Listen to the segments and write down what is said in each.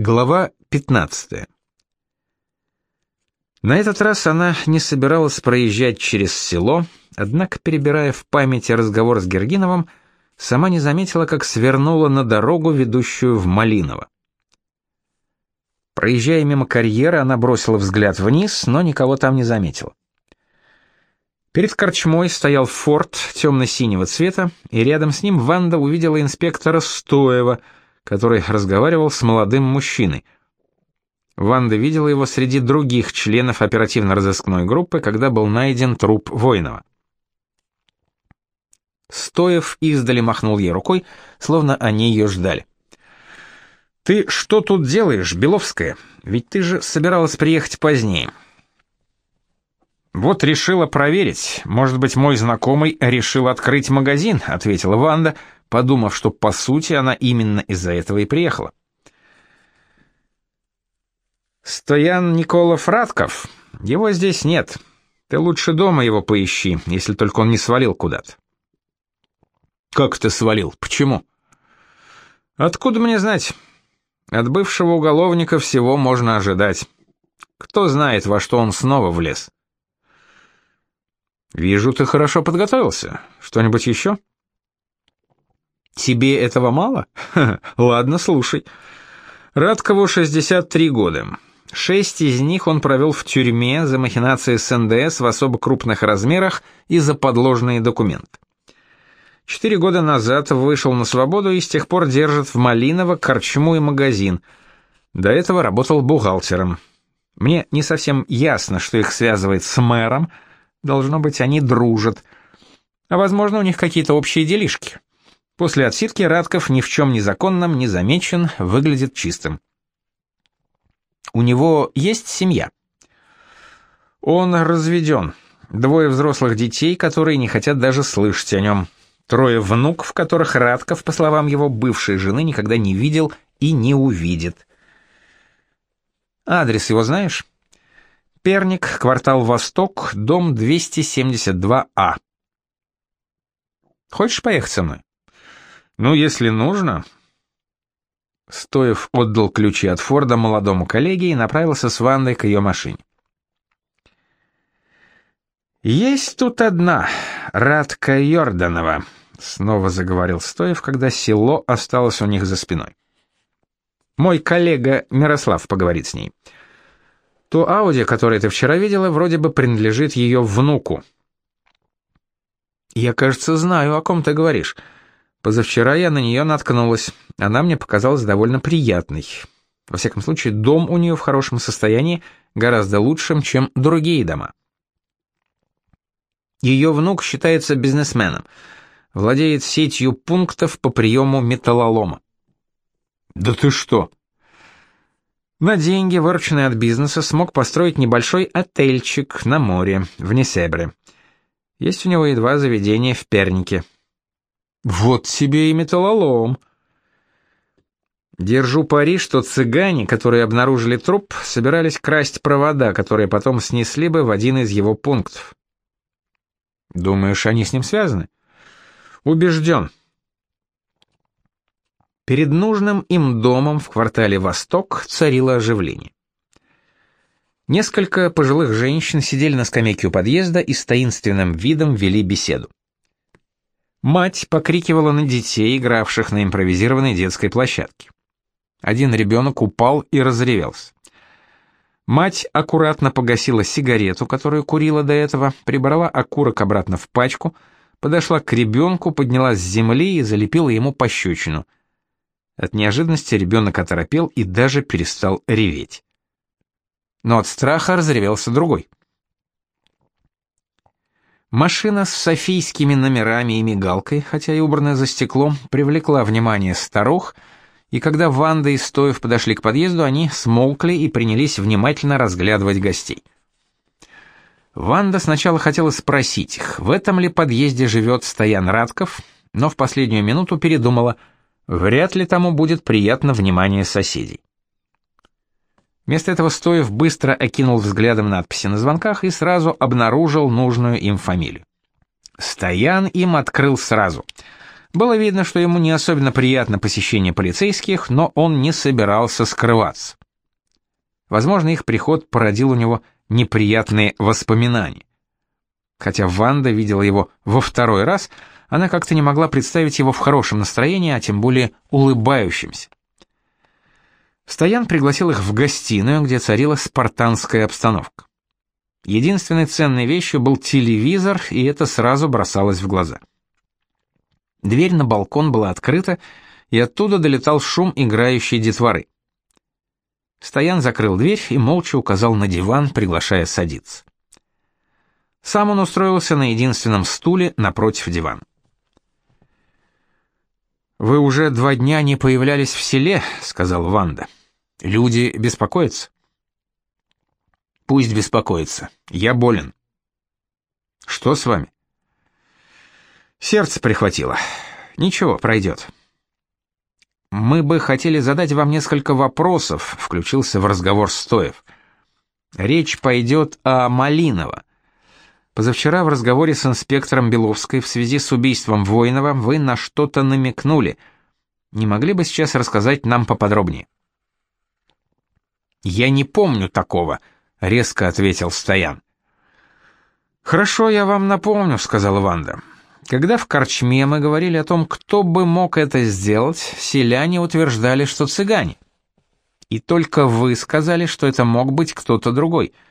Глава 15. На этот раз она не собиралась проезжать через село, однако, перебирая в памяти разговор с Гергиновым, сама не заметила, как свернула на дорогу, ведущую в Малиново. Проезжая мимо карьера, она бросила взгляд вниз, но никого там не заметила. Перед корчмой стоял форт темно-синего цвета, и рядом с ним Ванда увидела инспектора Стоева — который разговаривал с молодым мужчиной. Ванда видела его среди других членов оперативно-розыскной группы, когда был найден труп Воинова. Стоев издали махнул ей рукой, словно они ее ждали. «Ты что тут делаешь, Беловская? Ведь ты же собиралась приехать позднее». «Вот решила проверить. Может быть, мой знакомый решил открыть магазин», — ответила Ванда, — подумав, что по сути она именно из-за этого и приехала. «Стоян Николов Радков? Его здесь нет. Ты лучше дома его поищи, если только он не свалил куда-то». «Как ты свалил? Почему?» «Откуда мне знать? От бывшего уголовника всего можно ожидать. Кто знает, во что он снова влез». «Вижу, ты хорошо подготовился. Что-нибудь еще?» Тебе этого мало? ладно, слушай. Радкову 63 года. Шесть из них он провел в тюрьме за махинации с НДС в особо крупных размерах и за подложные документы. Четыре года назад вышел на свободу и с тех пор держит в Малиново корчму и магазин. До этого работал бухгалтером. Мне не совсем ясно, что их связывает с мэром. Должно быть, они дружат. А возможно, у них какие-то общие делишки. После отсидки Радков ни в чем незаконном не замечен, выглядит чистым. У него есть семья. Он разведен. Двое взрослых детей, которые не хотят даже слышать о нем. Трое внуков, которых Радков, по словам его бывшей жены, никогда не видел и не увидит. Адрес его знаешь? Перник, квартал Восток, дом 272А. Хочешь поехать со мной? «Ну, если нужно...» Стоев отдал ключи от Форда молодому коллеге и направился с Вандой к ее машине. «Есть тут одна, Радка Йорданова», — снова заговорил Стоев, когда село осталось у них за спиной. «Мой коллега Мирослав поговорит с ней. То Ауди, которое ты вчера видела, вроде бы принадлежит ее внуку». «Я, кажется, знаю, о ком ты говоришь». Позавчера я на нее наткнулась. Она мне показалась довольно приятной. Во всяком случае, дом у нее в хорошем состоянии, гораздо лучшим, чем другие дома. Ее внук считается бизнесменом, владеет сетью пунктов по приему металлолома. «Да ты что?» На деньги, вырученные от бизнеса, смог построить небольшой отельчик на море, в Несебре. Есть у него и два заведения в Пернике. Вот тебе и металлолом. Держу пари, что цыгане, которые обнаружили труп, собирались красть провода, которые потом снесли бы в один из его пунктов. Думаешь, они с ним связаны? Убежден. Перед нужным им домом в квартале Восток царило оживление. Несколько пожилых женщин сидели на скамейке у подъезда и с таинственным видом вели беседу. Мать покрикивала на детей, игравших на импровизированной детской площадке. Один ребенок упал и разревелся. Мать аккуратно погасила сигарету, которую курила до этого, прибрала окурок обратно в пачку, подошла к ребенку, поднялась с земли и залепила ему пощечину. От неожиданности ребенок оторопел и даже перестал реветь. Но от страха разревелся другой. Машина с софийскими номерами и мигалкой, хотя и убранная за стеклом, привлекла внимание старух, и когда Ванда и Стоев подошли к подъезду, они смолкли и принялись внимательно разглядывать гостей. Ванда сначала хотела спросить их, в этом ли подъезде живет Стоян Радков, но в последнюю минуту передумала, вряд ли тому будет приятно внимание соседей. Вместо этого Стоев быстро окинул взглядом надписи на звонках и сразу обнаружил нужную им фамилию. Стоян им открыл сразу. Было видно, что ему не особенно приятно посещение полицейских, но он не собирался скрываться. Возможно, их приход породил у него неприятные воспоминания. Хотя Ванда видела его во второй раз, она как-то не могла представить его в хорошем настроении, а тем более улыбающимся. Стоян пригласил их в гостиную, где царила спартанская обстановка. Единственной ценной вещью был телевизор, и это сразу бросалось в глаза. Дверь на балкон была открыта, и оттуда долетал шум играющей детворы. Стоян закрыл дверь и молча указал на диван, приглашая садиться. Сам он устроился на единственном стуле напротив дивана. «Вы уже два дня не появлялись в селе», — сказал Ванда. «Люди беспокоятся?» «Пусть беспокоятся. Я болен». «Что с вами?» «Сердце прихватило. Ничего, пройдет». «Мы бы хотели задать вам несколько вопросов», — включился в разговор Стоев. «Речь пойдет о Малиново. Позавчера в разговоре с инспектором Беловской в связи с убийством Воинова вы на что-то намекнули. Не могли бы сейчас рассказать нам поподробнее? Я не помню такого, резко ответил Стоян. Хорошо, я вам напомню, сказала Ванда. Когда в корчме мы говорили о том, кто бы мог это сделать, селяне утверждали, что цыгане. И только вы сказали, что это мог быть кто-то другой —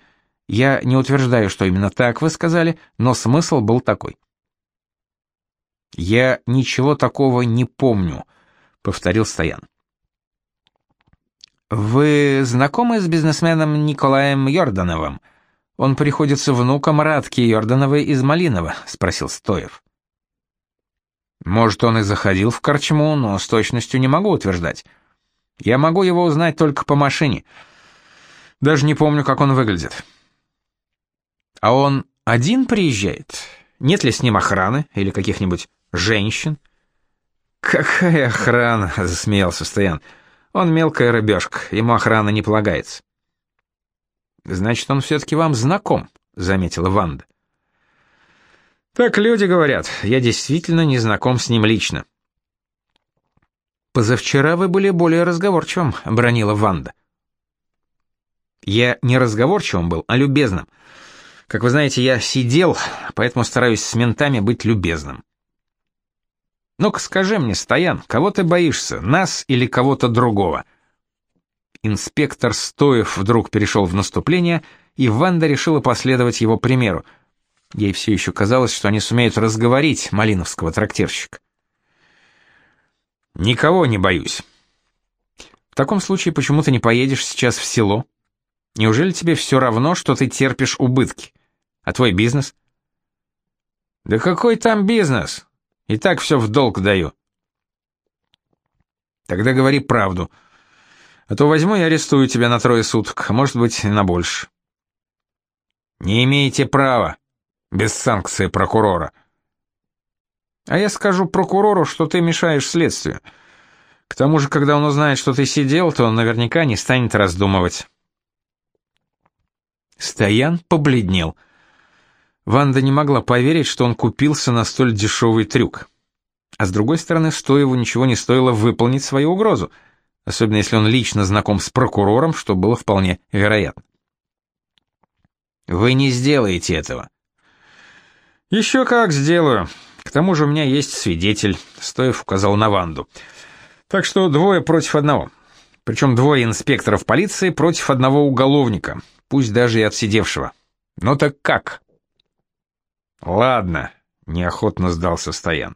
я не утверждаю, что именно так вы сказали, но смысл был такой. Я ничего такого не помню, повторил Стоян. Вы знакомы с бизнесменом Николаем Йордановым? Он приходится внуком Радки Йордановой из Малинова, спросил Стоев. Может, он и заходил в корчму, но с точностью не могу утверждать. Я могу его узнать только по машине. Даже не помню, как он выглядит. А он один приезжает? Нет ли с ним охраны или каких-нибудь женщин? Какая охрана, засмеялся Стоян. Он мелкая рыбешка, ему охрана не полагается. Значит, он все-таки вам знаком, заметила Ванда. Так люди говорят, я действительно не знаком с ним лично. Позавчера вы были более разговорчивым, бронила Ванда. Я не разговорчивым был, а любезным. Как вы знаете, я сидел, поэтому стараюсь с ментами быть любезным. Ну-ка скажи мне, Стоян, кого ты боишься, нас или кого-то другого? Инспектор Стоев вдруг перешел в наступление, и Ванда решила последовать его примеру. Ей все еще казалось, что они сумеют разговорить малиновского трактирщика. «Никого не боюсь». «В таком случае почему ты не поедешь сейчас в село? Неужели тебе все равно, что ты терпишь убытки? А твой бизнес? Да какой там бизнес? И так все в долг даю. Тогда говори правду. А то возьму и арестую тебя на трое суток, а может быть, на больше. Не имеете права. Без санкции прокурора. А я скажу прокурору, что ты мешаешь следствию. К тому же, когда он узнает, что ты сидел, то он наверняка не станет раздумывать. Стоян побледнел. Ванда не могла поверить, что он купился на столь дешевый трюк. А с другой стороны, Стоеву ничего не стоило выполнить свою угрозу, особенно если он лично знаком с прокурором, что было вполне вероятно. «Вы не сделаете этого». «Еще как сделаю. К тому же у меня есть свидетель», — Стоев указал на Ванду. «Так что двое против одного. Причем двое инспекторов полиции против одного уголовника, пусть даже и отсидевшего. Ну так как?» Ладно, неохотно сдался Стоян.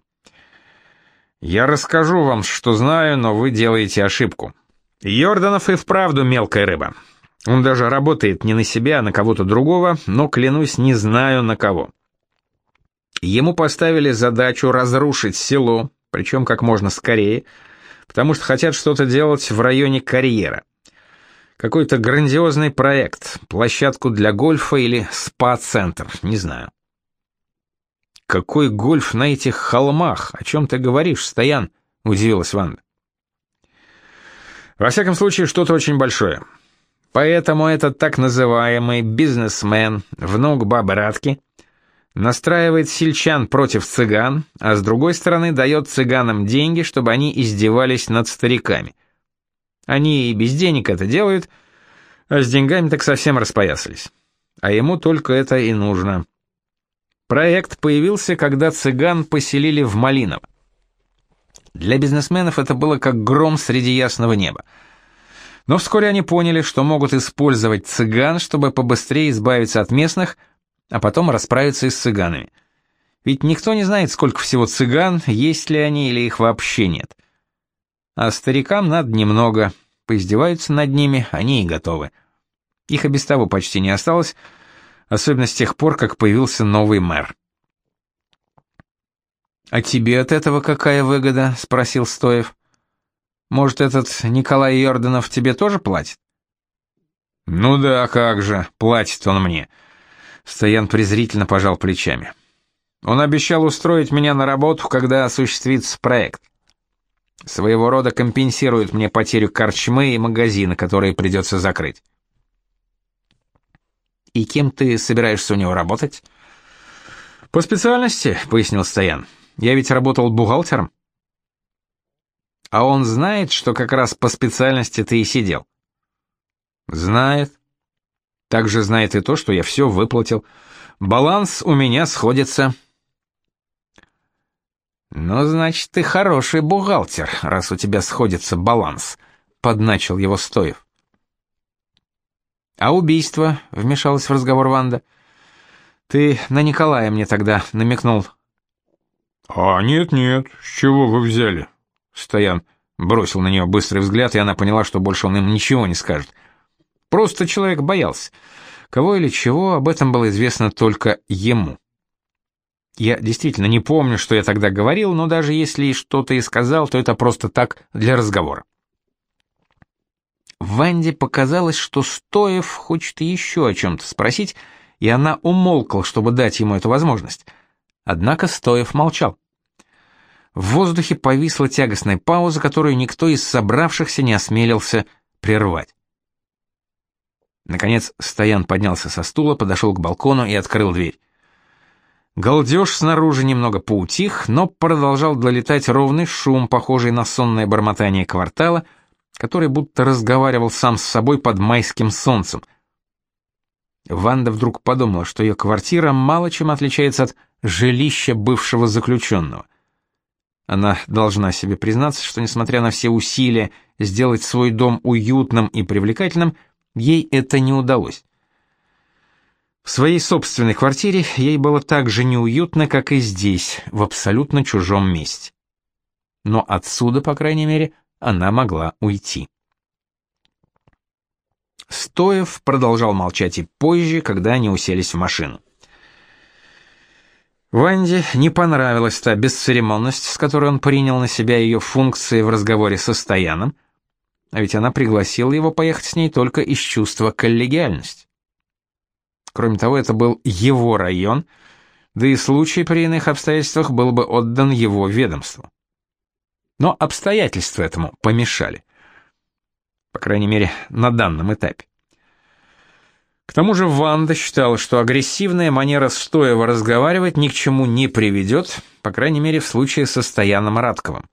Я расскажу вам, что знаю, но вы делаете ошибку. Йорданов и вправду мелкая рыба. Он даже работает не на себя, а на кого-то другого, но, клянусь, не знаю на кого. Ему поставили задачу разрушить село, причем как можно скорее, потому что хотят что-то делать в районе карьера. Какой-то грандиозный проект, площадку для гольфа или спа-центр, не знаю. «Какой гольф на этих холмах? О чем ты говоришь, Стоян?» — удивилась Ванда. «Во всяком случае, что-то очень большое. Поэтому этот так называемый бизнесмен, внук бабы Радки, настраивает сельчан против цыган, а с другой стороны дает цыганам деньги, чтобы они издевались над стариками. Они и без денег это делают, а с деньгами так совсем распоясались. А ему только это и нужно. Проект появился, когда цыган поселили в Малиново. Для бизнесменов это было как гром среди ясного неба. Но вскоре они поняли, что могут использовать цыган, чтобы побыстрее избавиться от местных, а потом расправиться и с цыганами. Ведь никто не знает, сколько всего цыган, есть ли они или их вообще нет. А старикам надо немного, поиздеваются над ними, они и готовы. Их и без того почти не осталось, особенно с тех пор, как появился новый мэр. «А тебе от этого какая выгода?» — спросил Стоев. «Может, этот Николай Йорданов тебе тоже платит?» «Ну да, как же, платит он мне». Стоян презрительно пожал плечами. «Он обещал устроить меня на работу, когда осуществится проект. Своего рода компенсирует мне потерю корчмы и магазина, которые придется закрыть». «И кем ты собираешься у него работать?» «По специальности», — пояснил Стоян. Я ведь работал бухгалтером. А он знает, что как раз по специальности ты и сидел. Знает. Также знает и то, что я все выплатил. Баланс у меня сходится. Ну, значит, ты хороший бухгалтер, раз у тебя сходится баланс, подначил его Стоев. А убийство, вмешалась в разговор Ванда. Ты на Николая мне тогда намекнул. «А нет-нет, с чего вы взяли?» Стоян бросил на нее быстрый взгляд, и она поняла, что больше он им ничего не скажет. Просто человек боялся. Кого или чего, об этом было известно только ему. Я действительно не помню, что я тогда говорил, но даже если что-то и сказал, то это просто так для разговора. Ванде показалось, что Стоев хочет еще о чем-то спросить, и она умолкла, чтобы дать ему эту возможность. Однако Стоев молчал. В воздухе повисла тягостная пауза, которую никто из собравшихся не осмелился прервать. Наконец Стоян поднялся со стула, подошел к балкону и открыл дверь. Галдеж снаружи немного поутих, но продолжал долетать ровный шум, похожий на сонное бормотание квартала, который будто разговаривал сам с собой под майским солнцем. Ванда вдруг подумала, что ее квартира мало чем отличается от жилища бывшего заключенного. Она должна себе признаться, что несмотря на все усилия сделать свой дом уютным и привлекательным, ей это не удалось. В своей собственной квартире ей было так же неуютно, как и здесь, в абсолютно чужом месте. Но отсюда, по крайней мере, она могла уйти. Стоев продолжал молчать и позже, когда они уселись в машину. Ванде не понравилась та бесцеремонность, с которой он принял на себя ее функции в разговоре со Стояном, а ведь она пригласила его поехать с ней только из чувства коллегиальности. Кроме того, это был его район, да и случай при иных обстоятельствах был бы отдан его ведомству. Но обстоятельства этому помешали. По крайней мере, на данном этапе. К тому же Ванда считала, что агрессивная манера Стоева разговаривать ни к чему не приведет, по крайней мере в случае со Стояном Радковым.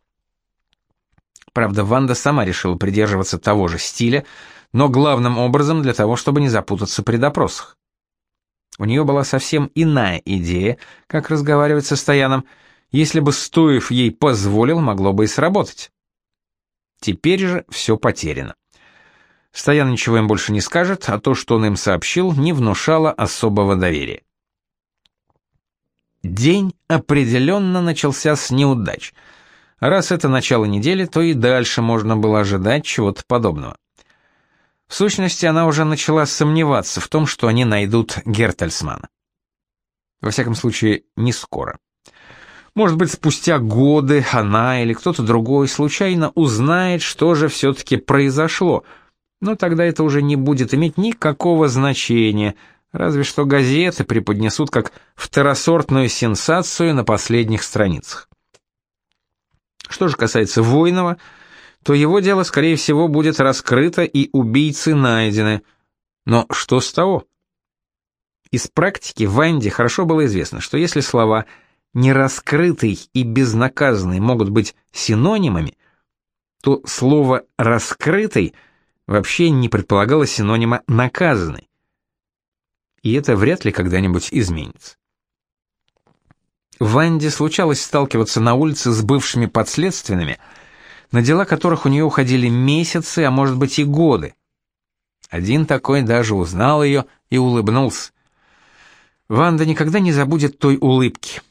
Правда, Ванда сама решила придерживаться того же стиля, но главным образом для того, чтобы не запутаться при допросах. У нее была совсем иная идея, как разговаривать со Стояном. Если бы Стоев ей позволил, могло бы и сработать. Теперь же все потеряно. Стоян ничего им больше не скажет, а то, что он им сообщил, не внушало особого доверия. День определенно начался с неудач. Раз это начало недели, то и дальше можно было ожидать чего-то подобного. В сущности, она уже начала сомневаться в том, что они найдут Гертельсмана. Во всяком случае, не скоро. Может быть, спустя годы она или кто-то другой случайно узнает, что же все-таки произошло — но тогда это уже не будет иметь никакого значения, разве что газеты преподнесут как второсортную сенсацию на последних страницах. Что же касается Войнова, то его дело, скорее всего, будет раскрыто и убийцы найдены. Но что с того? Из практики Ванде хорошо было известно, что если слова «нераскрытый» и «безнаказанный» могут быть синонимами, то слово «раскрытый» вообще не предполагало синонима «наказанный». И это вряд ли когда-нибудь изменится. Ванде случалось сталкиваться на улице с бывшими подследственными, на дела которых у нее уходили месяцы, а может быть и годы. Один такой даже узнал ее и улыбнулся. Ванда никогда не забудет той улыбки.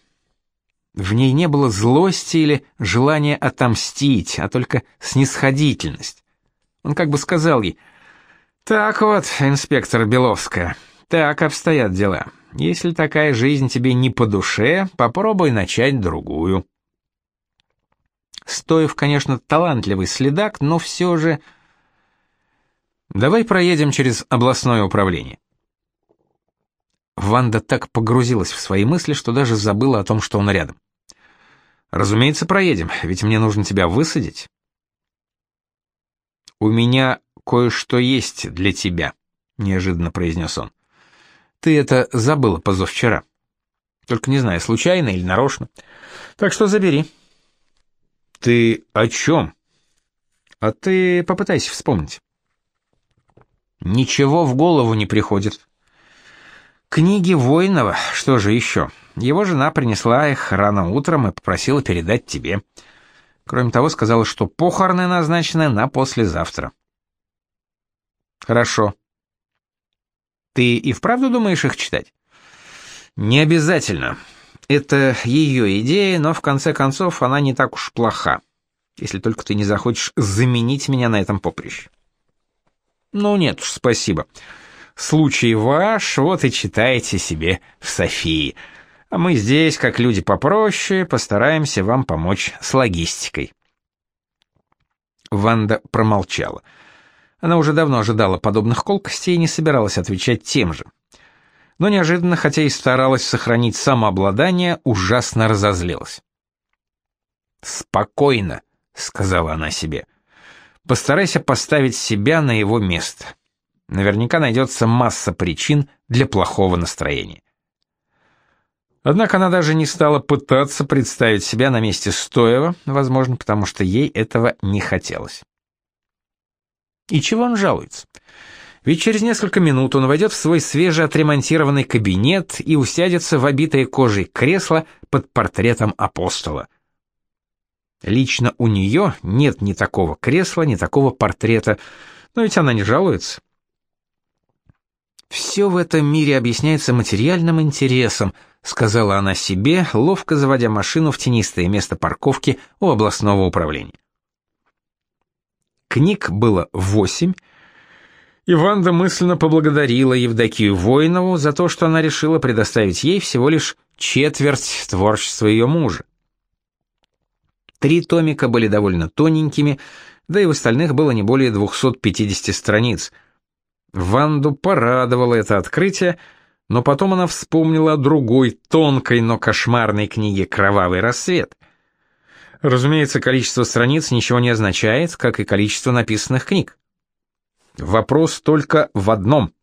В ней не было злости или желания отомстить, а только снисходительность. Он как бы сказал ей, «Так вот, инспектор Беловская, так обстоят дела. Если такая жизнь тебе не по душе, попробуй начать другую». Стоев, конечно, талантливый следак, но все же... «Давай проедем через областное управление». Ванда так погрузилась в свои мысли, что даже забыла о том, что он рядом. «Разумеется, проедем, ведь мне нужно тебя высадить». «У меня кое-что есть для тебя», — неожиданно произнес он. «Ты это забыла позавчера. Только не знаю, случайно или нарочно. Так что забери». «Ты о чем?» «А ты попытайся вспомнить». «Ничего в голову не приходит», Книги Воинова, что же еще? Его жена принесла их рано утром и попросила передать тебе. Кроме того, сказала, что похороны назначены на послезавтра. Хорошо. Ты и вправду думаешь их читать? Не обязательно. Это ее идея, но в конце концов она не так уж плоха. Если только ты не захочешь заменить меня на этом поприще. Ну нет спасибо. Спасибо. Случай ваш, вот и читайте себе в Софии. А мы здесь, как люди попроще, постараемся вам помочь с логистикой. Ванда промолчала. Она уже давно ожидала подобных колкостей и не собиралась отвечать тем же. Но неожиданно, хотя и старалась сохранить самообладание, ужасно разозлилась. «Спокойно», — сказала она себе. «Постарайся поставить себя на его место. Наверняка найдется масса причин для плохого настроения. Однако она даже не стала пытаться представить себя на месте Стоева, возможно, потому что ей этого не хотелось. И чего он жалуется? Ведь через несколько минут он войдет в свой свежеотремонтированный кабинет и усядется в обитое кожей кресло под портретом апостола. Лично у нее нет ни такого кресла, ни такого портрета, но ведь она не жалуется. «Все в этом мире объясняется материальным интересом», сказала она себе, ловко заводя машину в тенистое место парковки у областного управления. Книг было восемь, и Ванда мысленно поблагодарила Евдокию Воинову за то, что она решила предоставить ей всего лишь четверть творчества ее мужа. Три томика были довольно тоненькими, да и в остальных было не более 250 страниц – Ванду порадовало это открытие, но потом она вспомнила о другой тонкой, но кошмарной книге «Кровавый рассвет». Разумеется, количество страниц ничего не означает, как и количество написанных книг. Вопрос только в одном.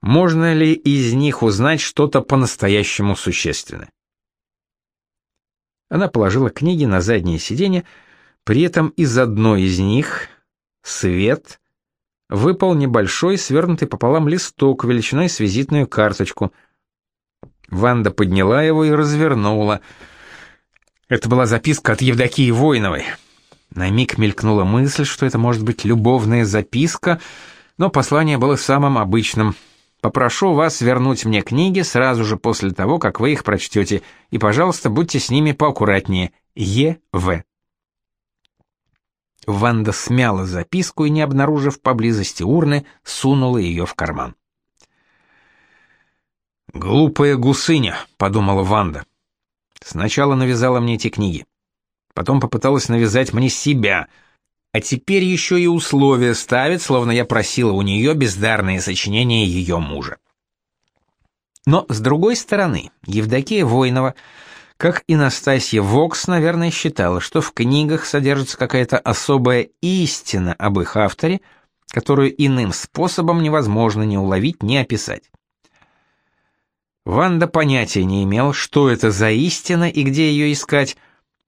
Можно ли из них узнать что-то по-настоящему существенное? Она положила книги на заднее сиденье, при этом из одной из них, свет, выпал небольшой, свернутый пополам листок величиной с визитную карточку. Ванда подняла его и развернула. Это была записка от Евдокии Воиновой. На миг мелькнула мысль, что это может быть любовная записка, но послание было самым обычным. «Попрошу вас вернуть мне книги сразу же после того, как вы их прочтете, и, пожалуйста, будьте с ними поаккуратнее. Е.В.» Ванда смяла записку и, не обнаружив поблизости урны, сунула ее в карман. «Глупая гусыня», — подумала Ванда. «Сначала навязала мне эти книги. Потом попыталась навязать мне себя. А теперь еще и условия ставит, словно я просила у нее бездарные сочинения ее мужа». Но, с другой стороны, Евдокия Войнова — как и Настасья Вокс, наверное, считала, что в книгах содержится какая-то особая истина об их авторе, которую иным способом невозможно ни уловить, ни описать. Ванда понятия не имел, что это за истина и где ее искать,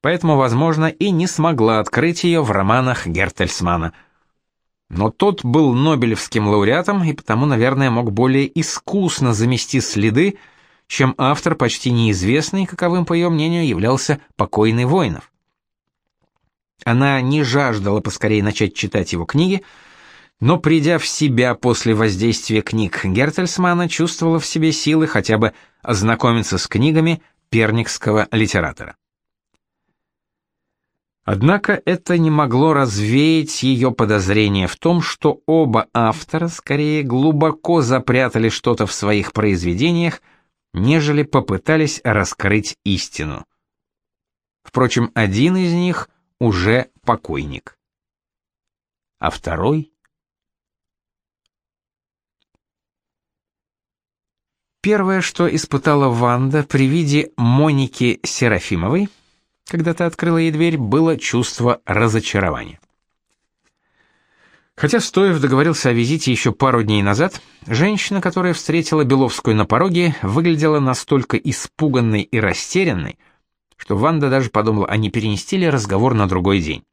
поэтому, возможно, и не смогла открыть ее в романах Гертельсмана. Но тот был Нобелевским лауреатом и потому, наверное, мог более искусно замести следы, чем автор почти неизвестный, каковым, по ее мнению, являлся покойный Воинов. Она не жаждала поскорее начать читать его книги, но придя в себя после воздействия книг Гертельсмана, чувствовала в себе силы хотя бы ознакомиться с книгами перникского литератора. Однако это не могло развеять ее подозрение в том, что оба автора скорее глубоко запрятали что-то в своих произведениях, нежели попытались раскрыть истину. Впрочем, один из них уже покойник. А второй Первое, что испытала Ванда при виде Моники Серафимовой, когда ты открыла ей дверь, было чувство разочарования. Хотя Стоев договорился о визите еще пару дней назад, женщина, которая встретила Беловскую на пороге, выглядела настолько испуганной и растерянной, что Ванда даже подумала, а не перенести ли разговор на другой день.